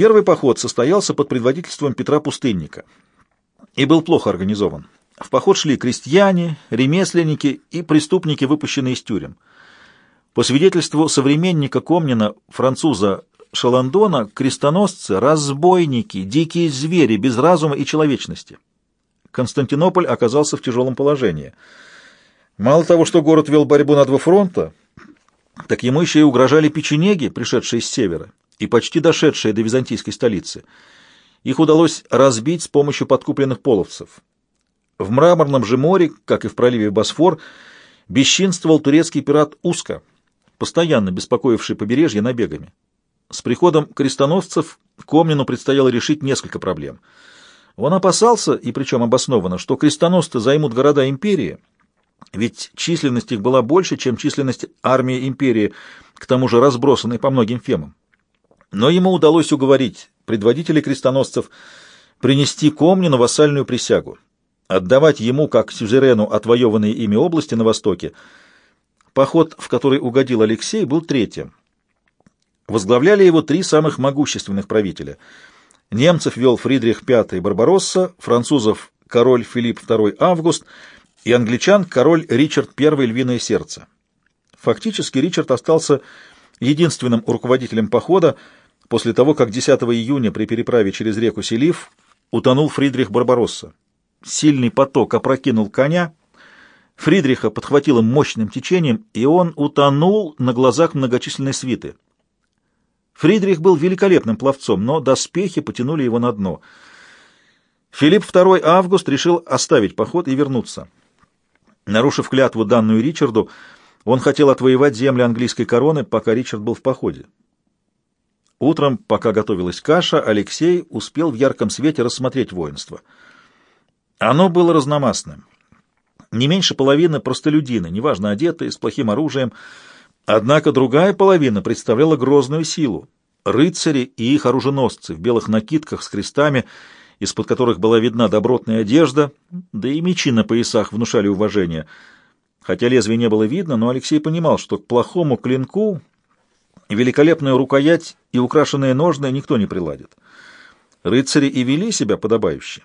Первый поход состоялся под предводительством Петра Пустынника и был плохо организован. В поход шли крестьяне, ремесленники и преступники, выпущенные из тюрем. По свидетельству современника Комнина, француза Шаландона, крестоносцы, разбойники, дикие звери без разума и человечности. Константинополь оказался в тяжелом положении. Мало того, что город вел борьбу на два фронта, так ему еще и угрожали печенеги, пришедшие с севера, и почти дошедшие до византийской столицы. Их удалось разбить с помощью подкупленных половцев. В Мраморном же море, как и в проливе Босфор, бесчинствовал турецкий пират Уска, постоянно беспокоивший побережье набегами. С приходом крестоносцев Комнину предстояло решить несколько проблем. Он опасался, и причем обоснованно, что крестоносцы займут города империи, ведь численность их была больше, чем численность армии империи, к тому же разбросанной по многим фемам. Но ему удалось уговорить предводителей крестоносцев принести Комнину вассальную присягу отдавать ему, как сюзерену, отвоеванные ими области на востоке. Поход, в который угодил Алексей, был третьим. Возглавляли его три самых могущественных правителя. Немцев вел Фридрих V Барбаросса, французов король Филипп II Август и англичан король Ричард I Львиное Сердце. Фактически Ричард остался единственным руководителем похода после того, как 10 июня при переправе через реку Селив утонул Фридрих Барбаросса. Сильный поток опрокинул коня, Фридриха подхватило мощным течением, и он утонул на глазах многочисленной свиты. Фридрих был великолепным пловцом, но доспехи потянули его на дно. Филипп II Август решил оставить поход и вернуться. Нарушив клятву, данную Ричарду, он хотел отвоевать земли английской короны, пока Ричард был в походе. Утром, пока готовилась каша, Алексей успел в ярком свете рассмотреть воинство — оно было разномастным. Не меньше половины простолюдины, неважно одетые, с плохим оружием. Однако другая половина представляла грозную силу. Рыцари и их оруженосцы в белых накидках с крестами, из-под которых была видна добротная одежда, да и мечи на поясах внушали уважение. Хотя лезвия не было видно, но Алексей понимал, что к плохому клинку великолепную рукоять и украшенные ножны никто не приладит. Рыцари и вели себя подобающе.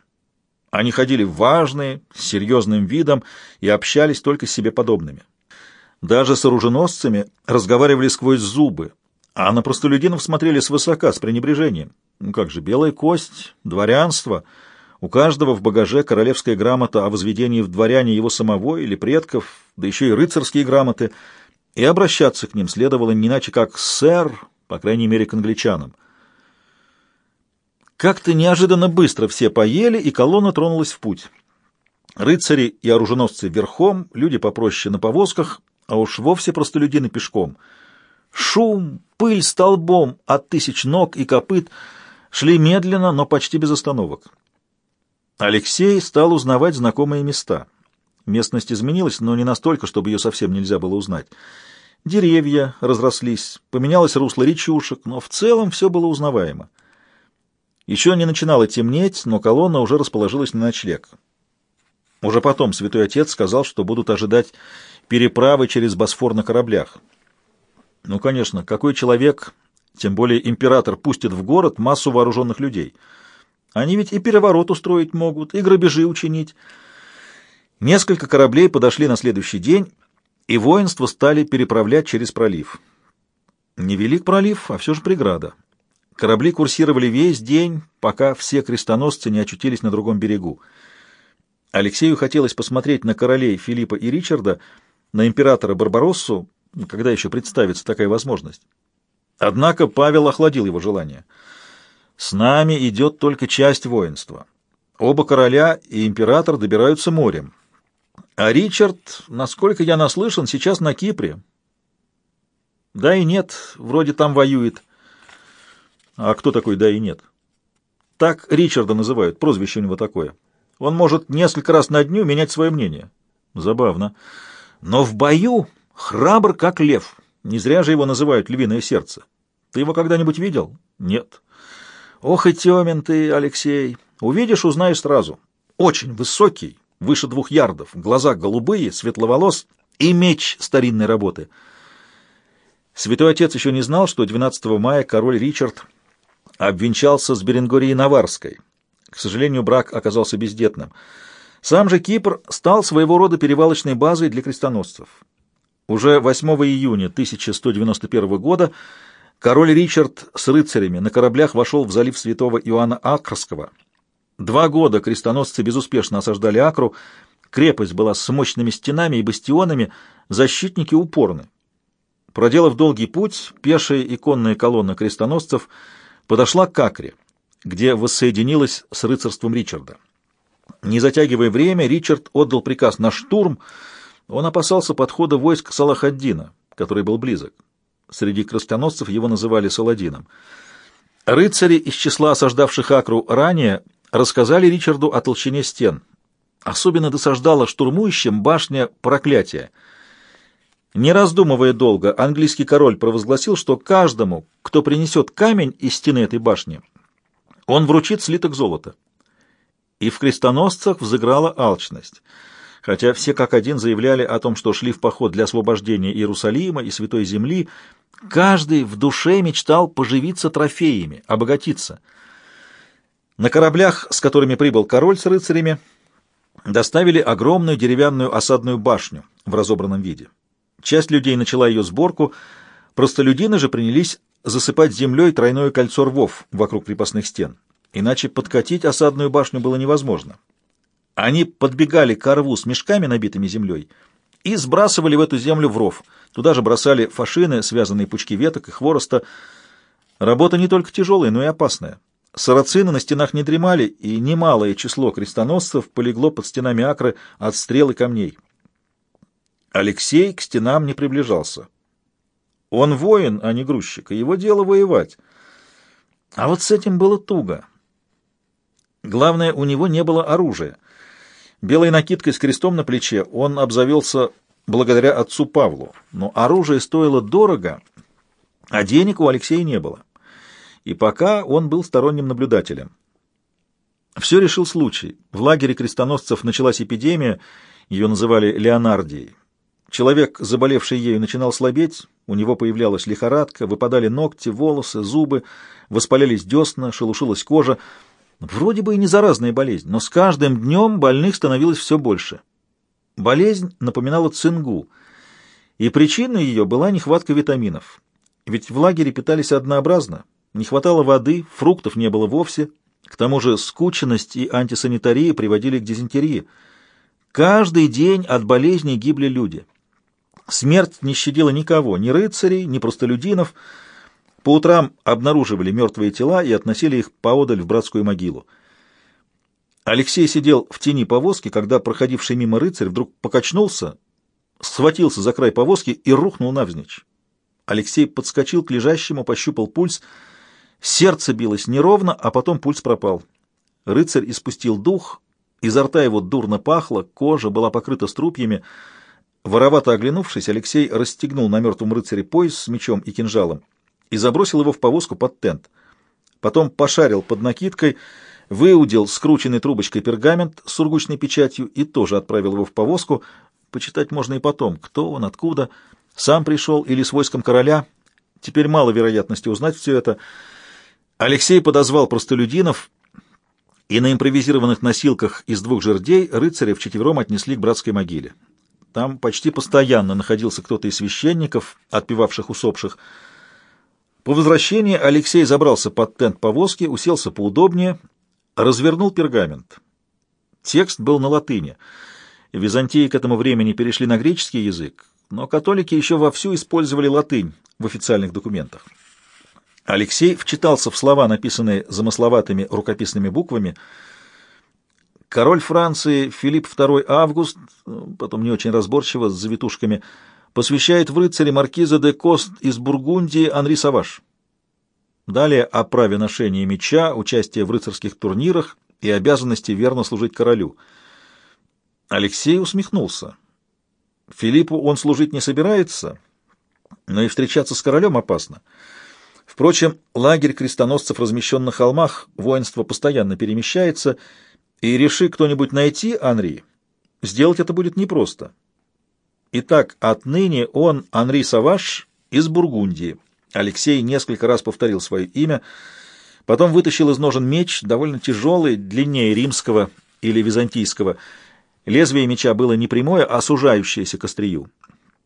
Они ходили важные, с серьезным видом и общались только с себе подобными. Даже с оруженосцами разговаривали сквозь зубы, а на простолюдинов смотрели свысока, с пренебрежением. Ну как же, белая кость, дворянство, у каждого в багаже королевская грамота о возведении в дворяне его самого или предков, да еще и рыцарские грамоты, и обращаться к ним следовало не иначе как «сэр», по крайней мере, к англичанам. Как-то неожиданно быстро все поели, и колонна тронулась в путь. Рыцари и оруженосцы верхом, люди попроще на повозках, а уж вовсе простолюдины пешком. Шум, пыль столбом от тысяч ног и копыт шли медленно, но почти без остановок. Алексей стал узнавать знакомые места. Местность изменилась, но не настолько, чтобы ее совсем нельзя было узнать. Деревья разрослись, поменялось русло речушек, но в целом все было узнаваемо. Еще не начинало темнеть, но колонна уже расположилась на ночлег. Уже потом святой отец сказал, что будут ожидать переправы через Босфор на кораблях. Ну, конечно, какой человек, тем более император, пустит в город массу вооруженных людей? Они ведь и переворот устроить могут, и грабежи учинить. Несколько кораблей подошли на следующий день, и воинство стали переправлять через пролив. Невелик пролив, а все же преграда. Корабли курсировали весь день, пока все крестоносцы не очутились на другом берегу. Алексею хотелось посмотреть на королей Филиппа и Ричарда, на императора Барбароссу, когда еще представится такая возможность. Однако Павел охладил его желание. «С нами идет только часть воинства. Оба короля и император добираются морем. А Ричард, насколько я наслышан, сейчас на Кипре. Да и нет, вроде там воюет». А кто такой «да» и «нет»? Так Ричарда называют, прозвище у него такое. Он может несколько раз на дню менять свое мнение. Забавно. Но в бою храбр, как лев. Не зря же его называют «львиное сердце». Ты его когда-нибудь видел? Нет. Ох и темен ты, Алексей. Увидишь, узнаешь сразу. Очень высокий, выше двух ярдов, глаза голубые, светловолос и меч старинной работы. Святой Отец еще не знал, что 12 мая король Ричард обвенчался с Беренгорией Наварской. К сожалению, брак оказался бездетным. Сам же Кипр стал своего рода перевалочной базой для крестоносцев. Уже 8 июня 1191 года король Ричард с рыцарями на кораблях вошел в залив святого Иоанна Акрского. Два года крестоносцы безуспешно осаждали Акру, крепость была с мощными стенами и бастионами, защитники упорны. Проделав долгий путь, пешая и конная колонна крестоносцев подошла к Акре, где воссоединилась с рыцарством Ричарда. Не затягивая время, Ричард отдал приказ на штурм, он опасался подхода войск Салахаддина, который был близок. Среди крестоносцев его называли Саладином. Рыцари из числа осаждавших Акру ранее рассказали Ричарду о толщине стен. Особенно досаждала штурмующим башня проклятия. Не раздумывая долго, английский король провозгласил, что каждому, кто принесет камень из стены этой башни, он вручит слиток золота. И в крестоносцах взыграла алчность — хотя все как один заявляли о том, что шли в поход для освобождения Иерусалима и Святой Земли, каждый в душе мечтал поживиться трофеями, обогатиться. На кораблях, с которыми прибыл король с рыцарями, доставили огромную деревянную осадную башню в разобранном виде. Часть людей начала ее сборку, простолюдины же принялись засыпать землей тройное кольцо рвов вокруг крепостных стен. Иначе подкатить осадную башню было невозможно. Они подбегали к рву с мешками, набитыми землей, и сбрасывали в эту землю в ров. Туда же бросали фашины, связанные пучки веток и хвороста. Работа не только тяжелая, но и опасная. Сарацины на стенах не дремали, и немалое число крестоносцев полегло под стенами Акры от стрел и камней. Алексей к стенам не приближался. Он воин, а не грузчик, и его дело воевать. А вот с этим было туго. Главное, у него не было оружия. Белой накидкой с крестом на плече он обзавелся благодаря отцу Павлу, но оружие стоило дорого, а денег у Алексея не было. И пока он был сторонним наблюдателем. Все решил случай. В лагере крестоносцев началась эпидемия, ее называли Леонардией. Человек, заболевший ею, начинал слабеть, у него появлялась лихорадка, выпадали ногти, волосы, зубы, воспалялись десна, шелушилась кожа, Вроде бы и не заразная болезнь, но с каждым днем больных становилось все больше. Болезнь напоминала цингу, и причиной ее была нехватка витаминов. Ведь в лагере питались однообразно, не хватало воды, фруктов не было вовсе, к тому же скученность и антисанитария приводили к дизентерии. Каждый день от болезней гибли люди. Смерть не щадила никого, ни рыцарей, ни простолюдинов, по утрам обнаруживали мертвые тела и относили их поодаль в братскую могилу. Алексей сидел в тени повозки, когда проходивший мимо рыцарь вдруг покачнулся, схватился за край повозки и рухнул навзничь. Алексей подскочил к лежащему, пощупал пульс. Сердце билось неровно, а потом пульс пропал. Рыцарь испустил дух, изо рта его дурно пахло, кожа была покрыта струпьями. Воровато оглянувшись, Алексей расстегнул на мертвом рыцаре пояс с мечом и кинжалом и забросил его в повозку под тент. Потом пошарил под накидкой, выудил скрученной трубочкой пергамент с сургучной печатью и тоже отправил его в повозку. Почитать можно и потом, кто он, откуда, сам пришел или с войском короля. Теперь мало вероятности узнать все это. Алексей подозвал простолюдинов, и на импровизированных носилках из двух жердей рыцаря вчетвером отнесли к братской могиле. Там почти постоянно находился кто-то из священников, отпевавших усопших, по возвращении Алексей забрался под тент повозки, уселся поудобнее, развернул пергамент. Текст был на латыни. Византии к этому времени перешли на греческий язык, но католики еще вовсю использовали латынь в официальных документах. Алексей вчитался в слова, написанные замысловатыми рукописными буквами. Король Франции Филипп II Август, потом не очень разборчиво, с завитушками, посвящает в рыцаре маркиза де Кост из Бургундии Анри Саваш. Далее о праве ношения меча, участие в рыцарских турнирах и обязанности верно служить королю. Алексей усмехнулся. Филиппу он служить не собирается, но и встречаться с королем опасно. Впрочем, лагерь крестоносцев размещен на холмах, воинство постоянно перемещается, и реши кто-нибудь найти Анри, сделать это будет непросто. Итак, отныне он Анри Саваш из Бургундии. Алексей несколько раз повторил свое имя. Потом вытащил из ножен меч, довольно тяжелый, длиннее римского или византийского. Лезвие меча было не прямое, а сужающееся к острию.